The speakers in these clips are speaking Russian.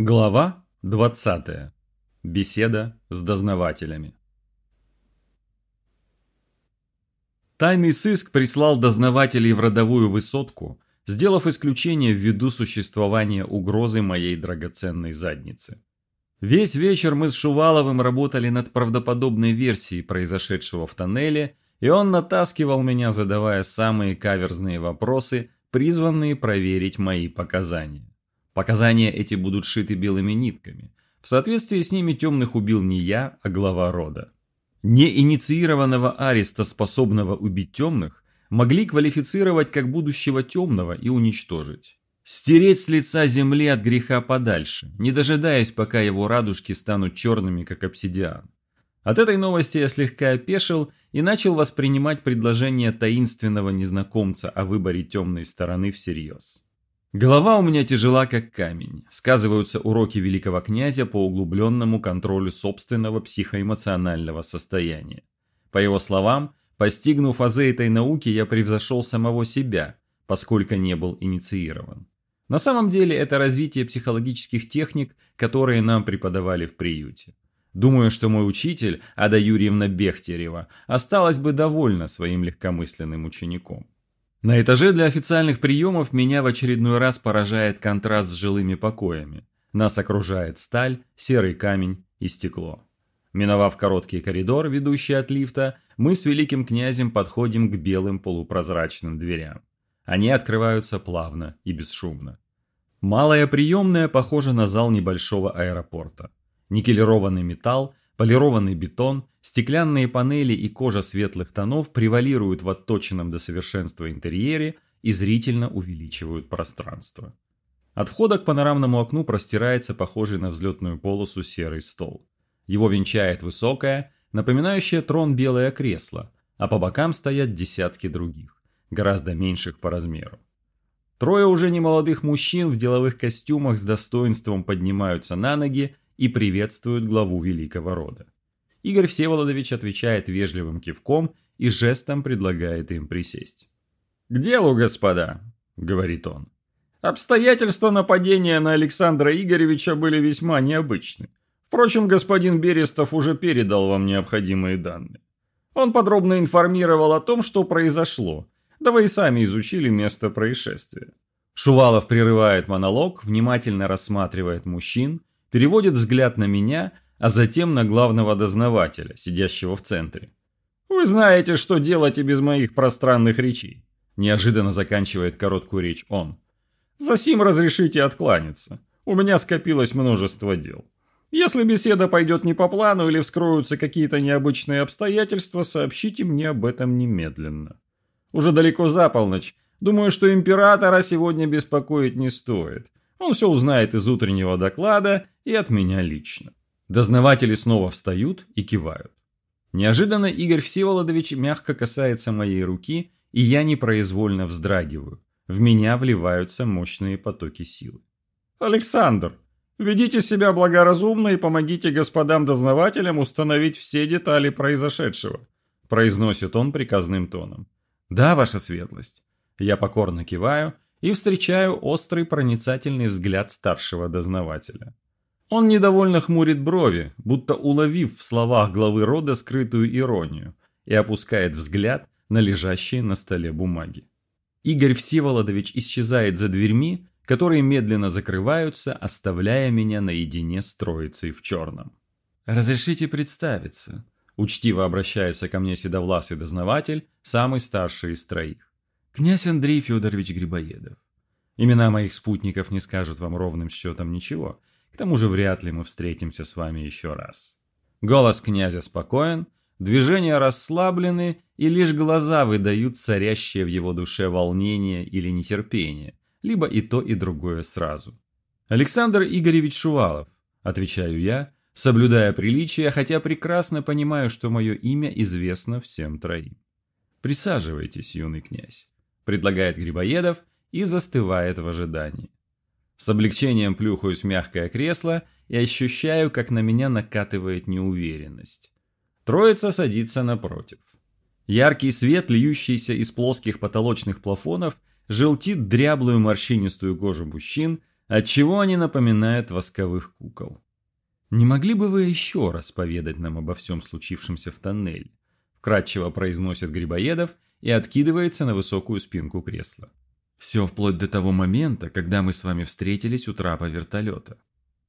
Глава 20. Беседа с дознавателями. Тайный сыск прислал дознавателей в родовую высотку, сделав исключение ввиду существования угрозы моей драгоценной задницы. Весь вечер мы с Шуваловым работали над правдоподобной версией произошедшего в тоннеле, и он натаскивал меня, задавая самые каверзные вопросы, призванные проверить мои показания. Показания эти будут шиты белыми нитками. В соответствии с ними темных убил не я, а глава рода. Неинициированного ареста, способного убить темных, могли квалифицировать как будущего темного и уничтожить. Стереть с лица земли от греха подальше, не дожидаясь, пока его радужки станут черными, как обсидиан. От этой новости я слегка опешил и начал воспринимать предложение таинственного незнакомца о выборе темной стороны всерьез. Голова у меня тяжела, как камень. Сказываются уроки великого князя по углубленному контролю собственного психоэмоционального состояния. По его словам, постигнув азы этой науки, я превзошел самого себя, поскольку не был инициирован. На самом деле это развитие психологических техник, которые нам преподавали в приюте. Думаю, что мой учитель, Ада Юрьевна Бехтерева, осталась бы довольна своим легкомысленным учеником. На этаже для официальных приемов меня в очередной раз поражает контраст с жилыми покоями. Нас окружает сталь, серый камень и стекло. Миновав короткий коридор, ведущий от лифта, мы с великим князем подходим к белым полупрозрачным дверям. Они открываются плавно и бесшумно. Малая приемная похожа на зал небольшого аэропорта. Никелированный металл, полированный бетон Стеклянные панели и кожа светлых тонов превалируют в отточенном до совершенства интерьере и зрительно увеличивают пространство. От входа к панорамному окну простирается похожий на взлетную полосу серый стол. Его венчает высокое, напоминающее трон белое кресло, а по бокам стоят десятки других, гораздо меньших по размеру. Трое уже немолодых мужчин в деловых костюмах с достоинством поднимаются на ноги и приветствуют главу великого рода. Игорь Всеволодович отвечает вежливым кивком и жестом предлагает им присесть. «К делу, господа», — говорит он. «Обстоятельства нападения на Александра Игоревича были весьма необычны. Впрочем, господин Берестов уже передал вам необходимые данные. Он подробно информировал о том, что произошло, да вы и сами изучили место происшествия». Шувалов прерывает монолог, внимательно рассматривает мужчин, переводит взгляд на меня — а затем на главного дознавателя, сидящего в центре. «Вы знаете, что делать и без моих пространных речей», – неожиданно заканчивает короткую речь он. «Засим разрешите откланяться. У меня скопилось множество дел. Если беседа пойдет не по плану или вскроются какие-то необычные обстоятельства, сообщите мне об этом немедленно. Уже далеко за полночь. Думаю, что императора сегодня беспокоить не стоит. Он все узнает из утреннего доклада и от меня лично. Дознаватели снова встают и кивают. Неожиданно Игорь Всеволодович мягко касается моей руки, и я непроизвольно вздрагиваю. В меня вливаются мощные потоки силы. «Александр, ведите себя благоразумно и помогите господам дознавателям установить все детали произошедшего», произносит он приказным тоном. «Да, ваша светлость». Я покорно киваю и встречаю острый проницательный взгляд старшего дознавателя. Он недовольно хмурит брови, будто уловив в словах главы рода скрытую иронию, и опускает взгляд на лежащие на столе бумаги. Игорь Всеволодович исчезает за дверьми, которые медленно закрываются, оставляя меня наедине с троицей в черном. «Разрешите представиться», – учтиво обращается ко мне седовласый дознаватель, самый старший из троих. «Князь Андрей Федорович Грибоедов. Имена моих спутников не скажут вам ровным счетом ничего, к тому же вряд ли мы встретимся с вами еще раз. Голос князя спокоен, движения расслаблены, и лишь глаза выдают царящее в его душе волнение или нетерпение, либо и то, и другое сразу. «Александр Игоревич Шувалов», – отвечаю я, соблюдая приличие, хотя прекрасно понимаю, что мое имя известно всем троим. «Присаживайтесь, юный князь», – предлагает Грибоедов и застывает в ожидании. С облегчением плюхаюсь в мягкое кресло и ощущаю, как на меня накатывает неуверенность. Троица садится напротив. Яркий свет, льющийся из плоских потолочных плафонов, желтит дряблую морщинистую кожу мужчин, отчего они напоминают восковых кукол. «Не могли бы вы еще раз поведать нам обо всем случившемся в тоннеле?» Вкратчиво произносит Грибоедов и откидывается на высокую спинку кресла. «Все вплоть до того момента, когда мы с вами встретились у трапа вертолета.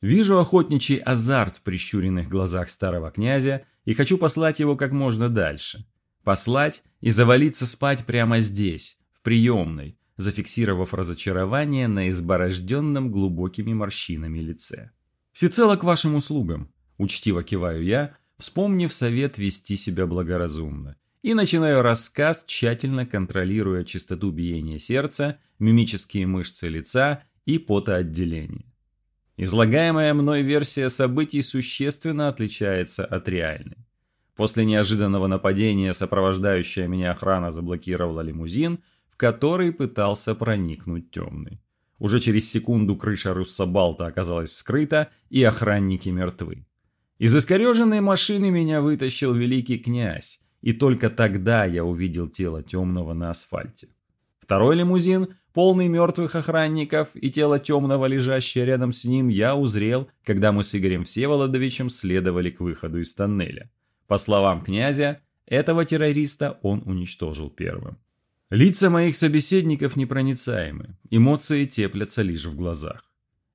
Вижу охотничий азарт в прищуренных глазах старого князя и хочу послать его как можно дальше. Послать и завалиться спать прямо здесь, в приемной, зафиксировав разочарование на изборожденном глубокими морщинами лице. «Всецело к вашим услугам», – учтиво киваю я, вспомнив совет вести себя благоразумно, и начинаю рассказ, тщательно контролируя частоту биения сердца, мимические мышцы лица и потоотделение. Излагаемая мной версия событий существенно отличается от реальной. После неожиданного нападения сопровождающая меня охрана заблокировала лимузин, в который пытался проникнуть темный. Уже через секунду крыша Руссобалта оказалась вскрыта, и охранники мертвы. Из искореженной машины меня вытащил великий князь, и только тогда я увидел тело темного на асфальте. Второй лимузин, полный мертвых охранников, и тело темного, лежащее рядом с ним, я узрел, когда мы с Игорем Всеволодовичем следовали к выходу из тоннеля. По словам князя, этого террориста он уничтожил первым. Лица моих собеседников непроницаемы, эмоции теплятся лишь в глазах.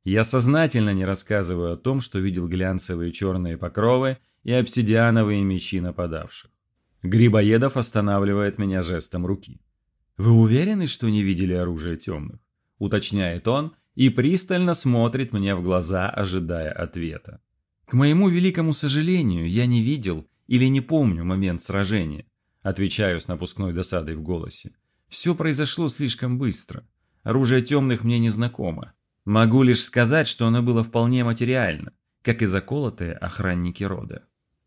Я сознательно не рассказываю о том, что видел глянцевые черные покровы и обсидиановые мечи нападавших. Грибоедов останавливает меня жестом руки. «Вы уверены, что не видели оружие темных?» – уточняет он и пристально смотрит мне в глаза, ожидая ответа. К моему великому сожалению, я не видел или не помню момент сражения. Отвечаю с напускной досадой в голосе. Все произошло слишком быстро. Оружие темных мне не знакомо. Могу лишь сказать, что оно было вполне материально, как и заколотые охранники рода.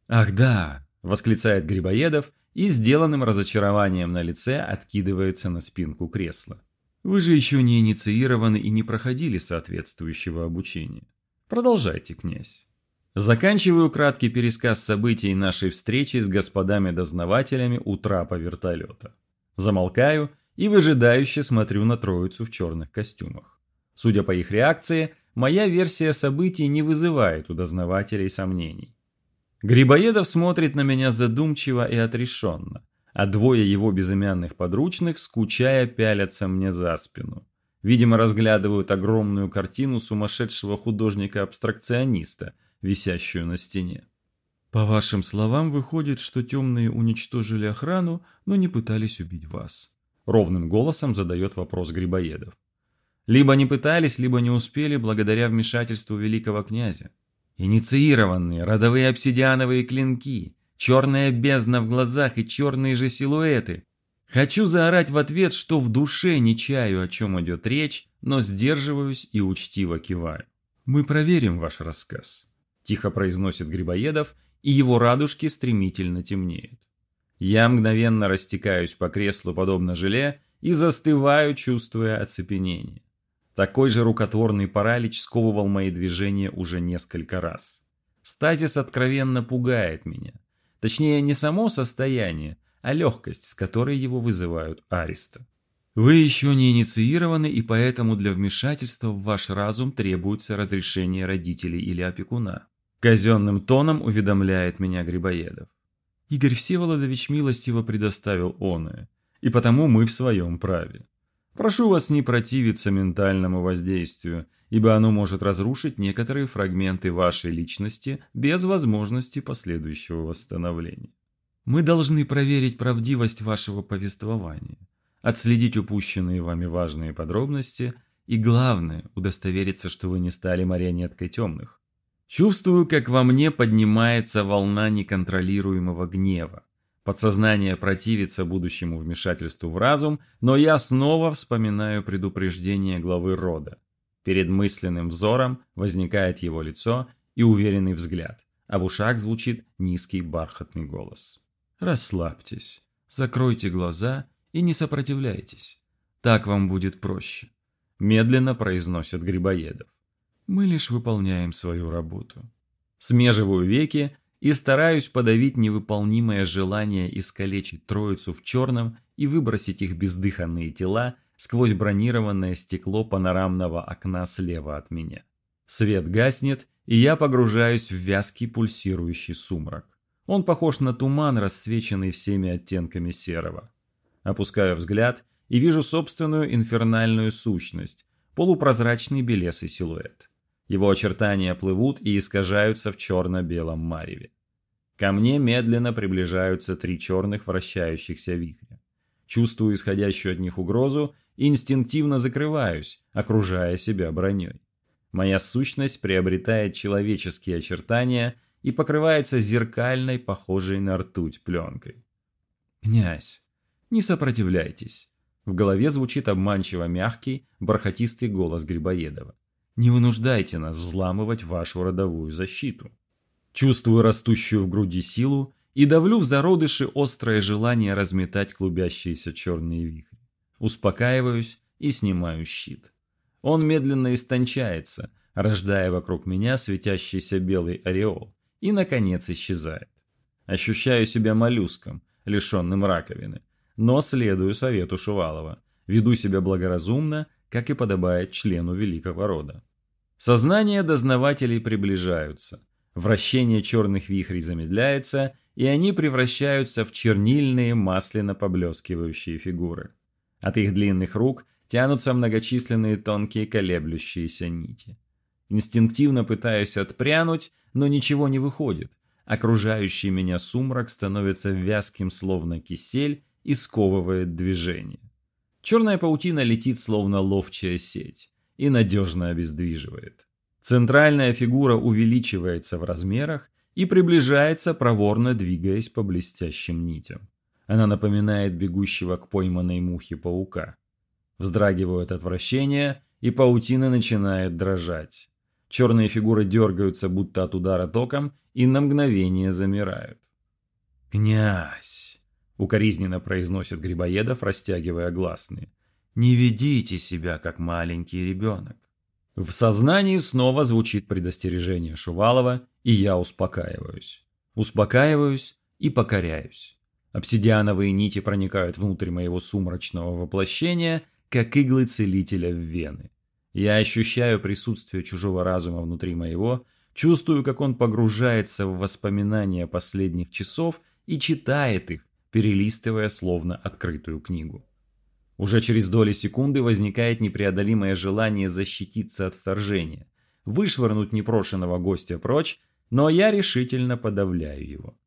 «Ах да!» – восклицает Грибоедов и сделанным разочарованием на лице откидывается на спинку кресла. «Вы же еще не инициированы и не проходили соответствующего обучения. Продолжайте, князь». Заканчиваю краткий пересказ событий нашей встречи с господами-дознавателями у трапа вертолета. Замолкаю и выжидающе смотрю на троицу в черных костюмах. Судя по их реакции, моя версия событий не вызывает у дознавателей сомнений. Грибоедов смотрит на меня задумчиво и отрешенно, а двое его безымянных подручных, скучая, пялятся мне за спину. Видимо, разглядывают огромную картину сумасшедшего художника-абстракциониста – висящую на стене. По вашим словам, выходит, что темные уничтожили охрану, но не пытались убить вас. Ровным голосом задает вопрос Грибоедов. Либо не пытались, либо не успели благодаря вмешательству великого князя. Инициированные родовые обсидиановые клинки, черная бездна в глазах и черные же силуэты. Хочу заорать в ответ, что в душе не чаю, о чем идет речь, но сдерживаюсь и учтиво киваю. Мы проверим ваш рассказ тихо произносит Грибоедов, и его радужки стремительно темнеют. Я мгновенно растекаюсь по креслу подобно желе и застываю, чувствуя оцепенение. Такой же рукотворный паралич сковывал мои движения уже несколько раз. Стазис откровенно пугает меня. Точнее, не само состояние, а легкость, с которой его вызывают ареста. Вы еще не инициированы, и поэтому для вмешательства в ваш разум требуется разрешение родителей или опекуна. Казенным тоном уведомляет меня Грибоедов. Игорь Всеволодович милостиво предоставил оное, и потому мы в своем праве. Прошу вас не противиться ментальному воздействию, ибо оно может разрушить некоторые фрагменты вашей личности без возможности последующего восстановления. Мы должны проверить правдивость вашего повествования, отследить упущенные вами важные подробности и, главное, удостовериться, что вы не стали марионеткой темных. Чувствую, как во мне поднимается волна неконтролируемого гнева. Подсознание противится будущему вмешательству в разум, но я снова вспоминаю предупреждение главы рода. Перед мысленным взором возникает его лицо и уверенный взгляд, а в ушах звучит низкий бархатный голос. «Расслабьтесь, закройте глаза и не сопротивляйтесь. Так вам будет проще», – медленно произносит Грибоедов. Мы лишь выполняем свою работу. Смеживаю веки и стараюсь подавить невыполнимое желание искалечить троицу в черном и выбросить их бездыханные тела сквозь бронированное стекло панорамного окна слева от меня. Свет гаснет, и я погружаюсь в вязкий пульсирующий сумрак. Он похож на туман, расцвеченный всеми оттенками серого. Опускаю взгляд и вижу собственную инфернальную сущность, полупрозрачный белесый силуэт. Его очертания плывут и искажаются в черно-белом мареве. Ко мне медленно приближаются три черных вращающихся вихря. Чувствую исходящую от них угрозу и инстинктивно закрываюсь, окружая себя броней. Моя сущность приобретает человеческие очертания и покрывается зеркальной, похожей на ртуть пленкой. «Князь, не сопротивляйтесь!» В голове звучит обманчиво мягкий, бархатистый голос Грибоедова. «Не вынуждайте нас взламывать вашу родовую защиту!» Чувствую растущую в груди силу и давлю в зародыши острое желание разметать клубящиеся черные вихри. Успокаиваюсь и снимаю щит. Он медленно истончается, рождая вокруг меня светящийся белый ореол, и, наконец, исчезает. Ощущаю себя моллюском, лишенным раковины, но следую совету Шувалова, веду себя благоразумно, как и подобает члену великого рода. Сознания дознавателей приближаются, вращение черных вихрей замедляется, и они превращаются в чернильные масляно поблескивающие фигуры. От их длинных рук тянутся многочисленные тонкие колеблющиеся нити. Инстинктивно пытаюсь отпрянуть, но ничего не выходит. Окружающий меня сумрак становится вязким, словно кисель, и сковывает движение. Черная паутина летит, словно ловчая сеть, и надежно обездвиживает. Центральная фигура увеличивается в размерах и приближается, проворно двигаясь по блестящим нитям. Она напоминает бегущего к пойманной мухе паука. Вздрагиваю от отвращения, и паутина начинает дрожать. Черные фигуры дергаются, будто от удара током, и на мгновение замирают. «Князь!» — укоризненно произносит Грибоедов, растягивая гласные. «Не ведите себя, как маленький ребенок». В сознании снова звучит предостережение Шувалова, и я успокаиваюсь. Успокаиваюсь и покоряюсь. Обсидиановые нити проникают внутрь моего сумрачного воплощения, как иглы целителя в вены. Я ощущаю присутствие чужого разума внутри моего, чувствую, как он погружается в воспоминания последних часов и читает их, перелистывая словно открытую книгу. Уже через доли секунды возникает непреодолимое желание защититься от вторжения, вышвырнуть непрошенного гостя прочь, но я решительно подавляю его.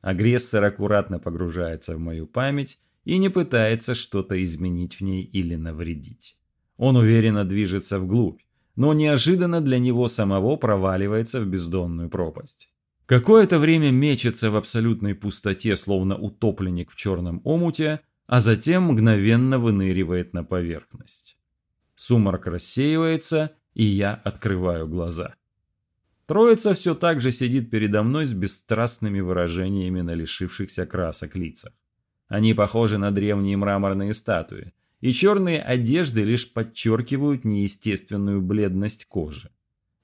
Агрессор аккуратно погружается в мою память и не пытается что-то изменить в ней или навредить. Он уверенно движется вглубь, но неожиданно для него самого проваливается в бездонную пропасть. Какое-то время мечется в абсолютной пустоте, словно утопленник в черном омуте, а затем мгновенно выныривает на поверхность. Сумрак рассеивается, и я открываю глаза. Троица все так же сидит передо мной с бесстрастными выражениями на лишившихся красок лицах. Они похожи на древние мраморные статуи, и черные одежды лишь подчеркивают неестественную бледность кожи.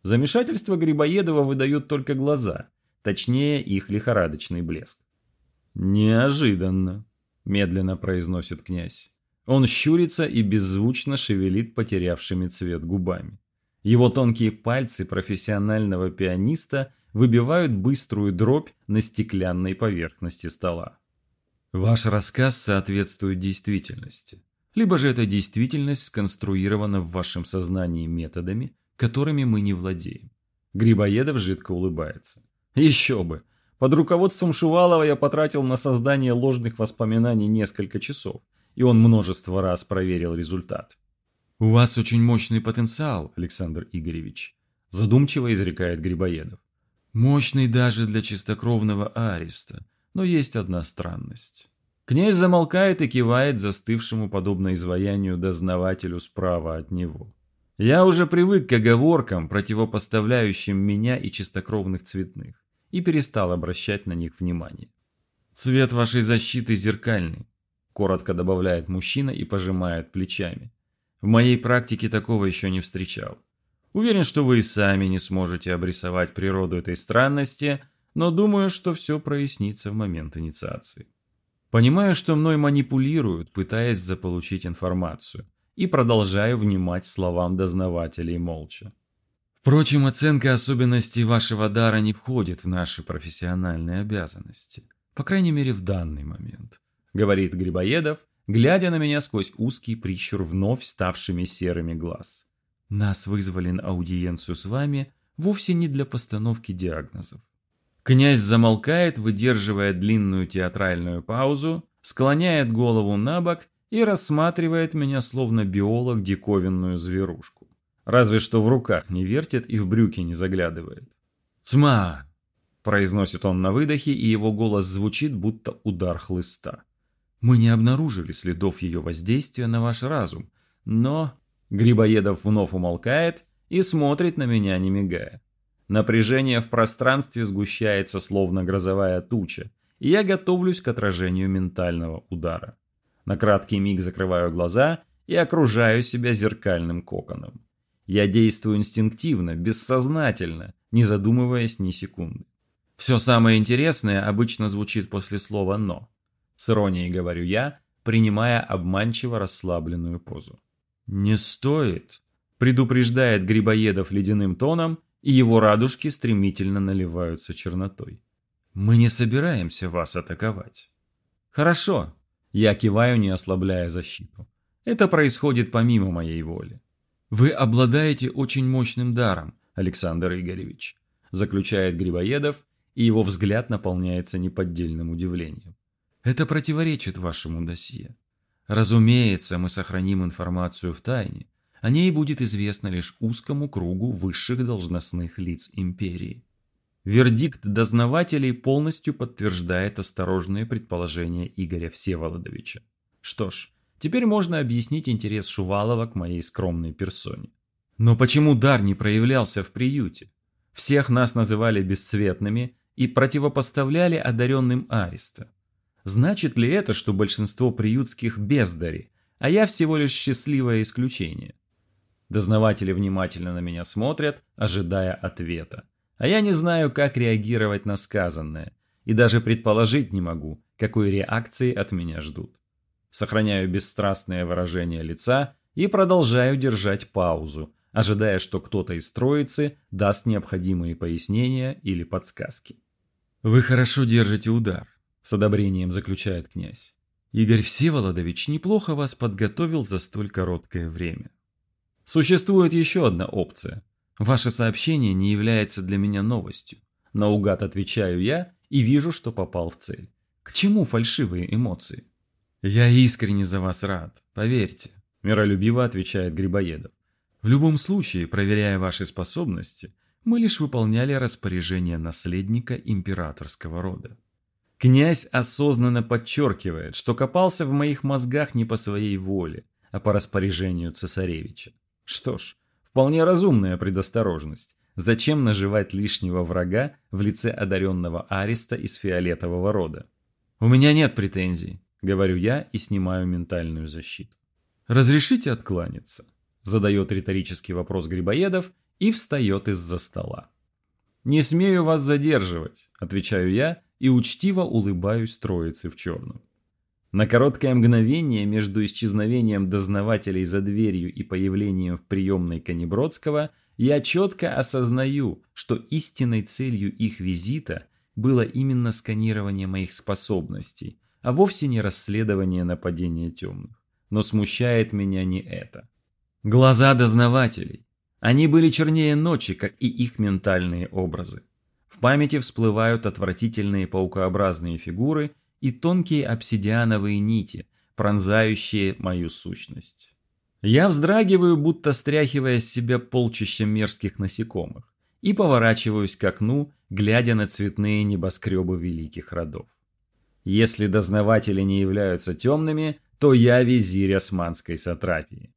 Замешательство Грибоедова выдают только глаза, точнее их лихорадочный блеск. «Неожиданно», – медленно произносит князь. Он щурится и беззвучно шевелит потерявшими цвет губами. Его тонкие пальцы профессионального пианиста выбивают быструю дробь на стеклянной поверхности стола. Ваш рассказ соответствует действительности либо же эта действительность сконструирована в вашем сознании методами, которыми мы не владеем. Грибоедов жидко улыбается. Еще бы. Под руководством Шувалова я потратил на создание ложных воспоминаний несколько часов, и он множество раз проверил результат. «У вас очень мощный потенциал, Александр Игоревич», – задумчиво изрекает Грибоедов. «Мощный даже для чистокровного ареста, но есть одна странность. Князь замолкает и кивает застывшему подобно изваянию дознавателю справа от него. Я уже привык к оговоркам, противопоставляющим меня и чистокровных цветных, и перестал обращать на них внимание. «Цвет вашей защиты зеркальный», – коротко добавляет мужчина и пожимает плечами. «В моей практике такого еще не встречал. Уверен, что вы и сами не сможете обрисовать природу этой странности, но думаю, что все прояснится в момент инициации». Понимаю, что мной манипулируют, пытаясь заполучить информацию. и продолжаю внимать словам дознавателей молча. Впрочем, оценка особенностей вашего дара не входит в наши профессиональные обязанности. По крайней мере, в данный момент, говорит Грибоедов, глядя на меня сквозь узкий прищур вновь ставшими серыми глаз. Нас вызвали на аудиенцию с вами вовсе не для постановки диагнозов. Князь замолкает, выдерживая длинную театральную паузу, склоняет голову на бок и рассматривает меня словно биолог диковинную зверушку. Разве что в руках не вертит и в брюки не заглядывает. «Тьма!» – произносит он на выдохе, и его голос звучит, будто удар хлыста. «Мы не обнаружили следов ее воздействия на ваш разум, но...» Грибоедов вновь умолкает и смотрит на меня, не мигая. Напряжение в пространстве сгущается, словно грозовая туча, и я готовлюсь к отражению ментального удара. На краткий миг закрываю глаза и окружаю себя зеркальным коконом. Я действую инстинктивно, бессознательно, не задумываясь ни секунды. Все самое интересное обычно звучит после слова «но». С иронией говорю я, принимая обманчиво расслабленную позу. «Не стоит», – предупреждает Грибоедов ледяным тоном, и его радужки стремительно наливаются чернотой. «Мы не собираемся вас атаковать». «Хорошо», – я киваю, не ослабляя защиту. «Это происходит помимо моей воли. «Вы обладаете очень мощным даром, Александр Игоревич», заключает Грибоедов, и его взгляд наполняется неподдельным удивлением. «Это противоречит вашему досье. Разумеется, мы сохраним информацию в тайне. О ней будет известно лишь узкому кругу высших должностных лиц империи». Вердикт дознавателей полностью подтверждает осторожные предположения Игоря Всеволодовича. Что ж, Теперь можно объяснить интерес Шувалова к моей скромной персоне. Но почему дар не проявлялся в приюте? Всех нас называли бесцветными и противопоставляли одаренным Ариста. Значит ли это, что большинство приютских бездари, а я всего лишь счастливое исключение? Дознаватели внимательно на меня смотрят, ожидая ответа. А я не знаю, как реагировать на сказанное, и даже предположить не могу, какой реакции от меня ждут сохраняю бесстрастное выражение лица и продолжаю держать паузу, ожидая, что кто-то из троицы даст необходимые пояснения или подсказки. «Вы хорошо держите удар», – с одобрением заключает князь. «Игорь Всеволодович неплохо вас подготовил за столь короткое время». Существует еще одна опция. Ваше сообщение не является для меня новостью. Наугад отвечаю я и вижу, что попал в цель. К чему фальшивые эмоции? «Я искренне за вас рад, поверьте», – миролюбиво отвечает Грибоедов. «В любом случае, проверяя ваши способности, мы лишь выполняли распоряжение наследника императорского рода». Князь осознанно подчеркивает, что копался в моих мозгах не по своей воле, а по распоряжению цесаревича. Что ж, вполне разумная предосторожность. Зачем наживать лишнего врага в лице одаренного Ариста из фиолетового рода? У меня нет претензий. Говорю я и снимаю ментальную защиту. «Разрешите откланяться?» Задает риторический вопрос Грибоедов и встает из-за стола. «Не смею вас задерживать», – отвечаю я и учтиво улыбаюсь троице в черном. На короткое мгновение между исчезновением дознавателей за дверью и появлением в приемной Канибродского я четко осознаю, что истинной целью их визита было именно сканирование моих способностей, а вовсе не расследование нападения темных. Но смущает меня не это. Глаза дознавателей. Они были чернее ночи, как и их ментальные образы. В памяти всплывают отвратительные паукообразные фигуры и тонкие обсидиановые нити, пронзающие мою сущность. Я вздрагиваю, будто стряхивая с себя полчища мерзких насекомых, и поворачиваюсь к окну, глядя на цветные небоскребы великих родов. Если дознаватели не являются темными, то я визирь османской сатрапии.